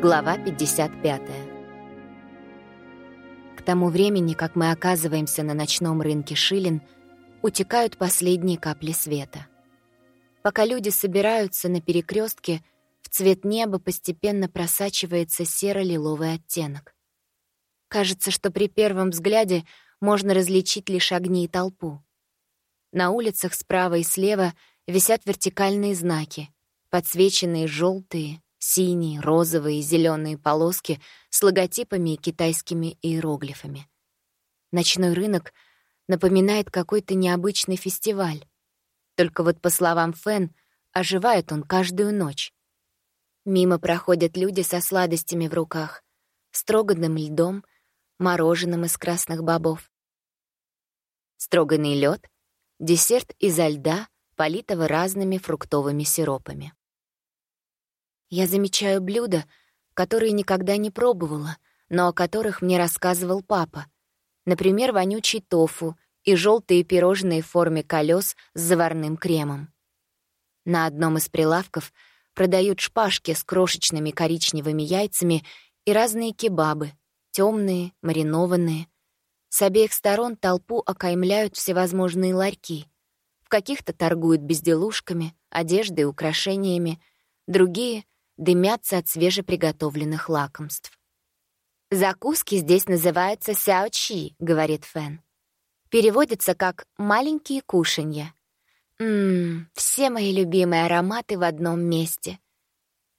Глава 55. К тому времени, как мы оказываемся на ночном рынке Шилин, утекают последние капли света. Пока люди собираются на перекрестке, в цвет неба постепенно просачивается серо-лиловый оттенок. Кажется, что при первом взгляде можно различить лишь огни и толпу. На улицах справа и слева висят вертикальные знаки, подсвеченные желтые, синие, розовые и зеленые полоски с логотипами и китайскими иероглифами. Ночной рынок напоминает какой-то необычный фестиваль. Только вот, по словам Фэн, оживает он каждую ночь. Мимо проходят люди со сладостями в руках, строганным льдом, мороженым из красных бобов. Строганный лед — десерт изо льда, политого разными фруктовыми сиропами. Я замечаю блюда, которые никогда не пробовала, но о которых мне рассказывал папа. Например, вонючий тофу и желтые пирожные в форме колес с заварным кремом. На одном из прилавков продают шпажки с крошечными коричневыми яйцами и разные кебабы, темные, маринованные. С обеих сторон толпу окаймляют всевозможные ларьки. В каких-то торгуют безделушками, одеждой украшениями, другие дымятся от свежеприготовленных лакомств. «Закуски здесь называются сяочи», — говорит Фэн. Переводится как «маленькие кушанья». Ммм, все мои любимые ароматы в одном месте.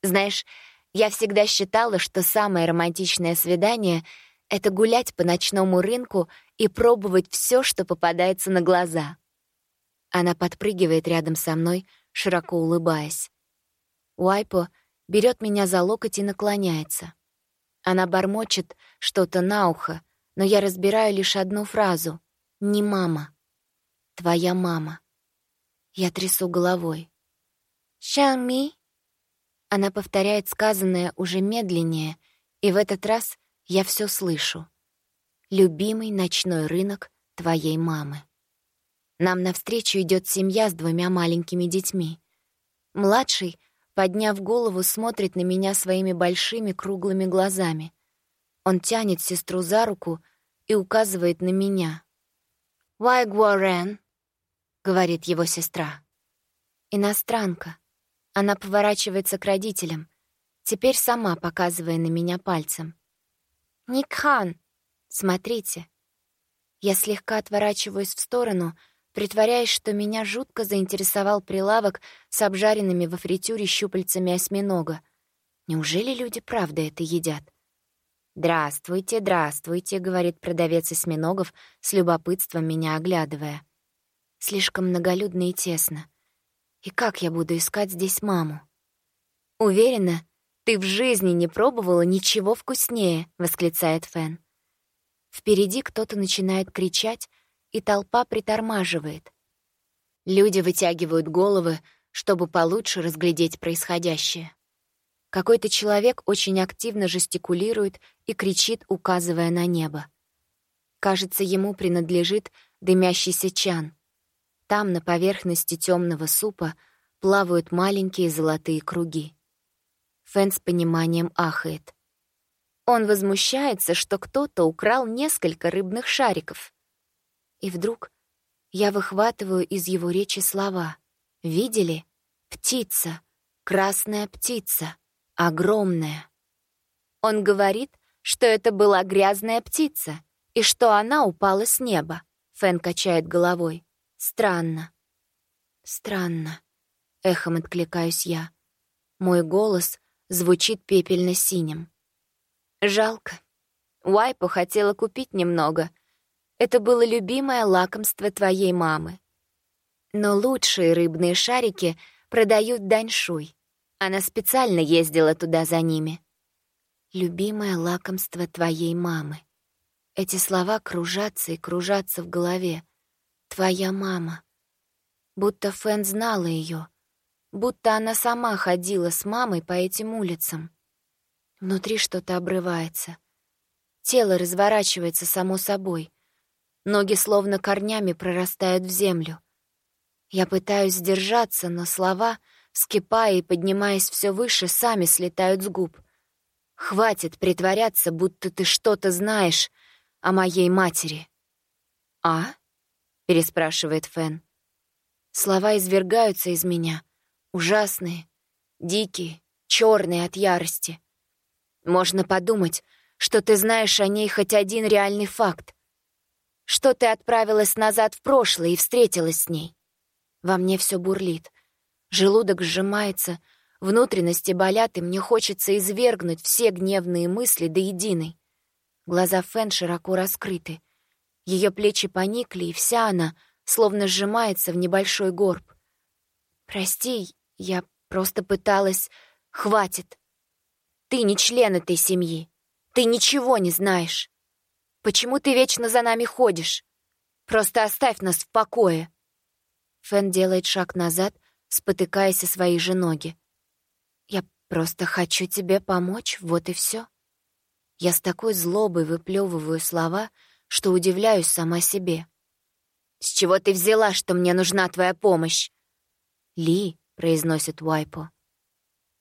Знаешь, я всегда считала, что самое романтичное свидание — это гулять по ночному рынку и пробовать все, что попадается на глаза. Она подпрыгивает рядом со мной, широко улыбаясь. Уайпо берет меня за локоть и наклоняется. Она бормочет что-то на ухо, но я разбираю лишь одну фразу. «Не мама. Твоя мама». Я трясу головой. «Шанми?» Она повторяет сказанное уже медленнее, и в этот раз я все слышу. «Любимый ночной рынок твоей мамы». Нам навстречу идет семья с двумя маленькими детьми. Младший — подняв голову, смотрит на меня своими большими круглыми глазами. Он тянет сестру за руку и указывает на меня. «Вай Гуарен», — говорит его сестра. «Иностранка». Она поворачивается к родителям, теперь сама показывая на меня пальцем. «Никхан, смотрите». Я слегка отворачиваюсь в сторону — притворяясь, что меня жутко заинтересовал прилавок с обжаренными во фритюре щупальцами осьминога. Неужели люди правда это едят? «Здравствуйте, здравствуйте», — говорит продавец осьминогов, с любопытством меня оглядывая. Слишком многолюдно и тесно. И как я буду искать здесь маму? «Уверена, ты в жизни не пробовала ничего вкуснее», — восклицает Фэн. Впереди кто-то начинает кричать, и толпа притормаживает. Люди вытягивают головы, чтобы получше разглядеть происходящее. Какой-то человек очень активно жестикулирует и кричит, указывая на небо. Кажется, ему принадлежит дымящийся чан. Там, на поверхности темного супа, плавают маленькие золотые круги. Фэн с пониманием ахает. Он возмущается, что кто-то украл несколько рыбных шариков. И вдруг я выхватываю из его речи слова. «Видели? Птица, красная птица, огромная». Он говорит, что это была грязная птица и что она упала с неба. Фэн качает головой. Странно. Странно. Эхом откликаюсь я. Мой голос звучит пепельно-синим. Жалко. Уайпу хотела купить немного, это было любимое лакомство твоей мамы. Но лучшие рыбные шарики продают Даньшуй. Она специально ездила туда за ними. «Любимое лакомство твоей мамы». Эти слова кружатся и кружатся в голове. «Твоя мама». Будто Фэн знала ее, будто она сама ходила с мамой по этим улицам. Внутри что-то обрывается. Тело разворачивается само собой — Ноги словно корнями прорастают в землю. Я пытаюсь сдержаться, но слова, скипая и поднимаясь все выше, сами слетают с губ. Хватит притворяться, будто ты что-то знаешь о моей матери». «А?» — переспрашивает Фэн. Слова извергаются из меня. Ужасные, дикие, черные от ярости. Можно подумать, что ты знаешь о ней хоть один реальный факт. Что ты отправилась назад в прошлое и встретилась с ней. Во мне все бурлит. Желудок сжимается, внутренности болят, и мне хочется извергнуть все гневные мысли до единой. Глаза Фэн широко раскрыты. Ее плечи поникли, и вся она словно сжимается в небольшой горб. «Прости, я просто пыталась... Хватит! Ты не член этой семьи. Ты ничего не знаешь. Почему ты вечно за нами ходишь? Просто оставь нас в покое!» Фэн делает шаг назад, спотыкаясь о свои же ноги. «Я просто хочу тебе помочь, вот и все. Я с такой злобой выплевываю слова, что удивляюсь сама себе. «С чего ты взяла, что мне нужна твоя помощь?» «Ли», — произносит Уайпо.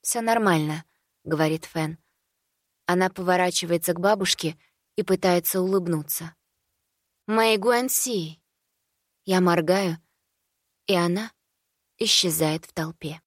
Все нормально», — говорит Фэн. Она поворачивается к бабушке и пытается улыбнуться. «Мэй Гуэнси!» Я моргаю, и она исчезает в толпе.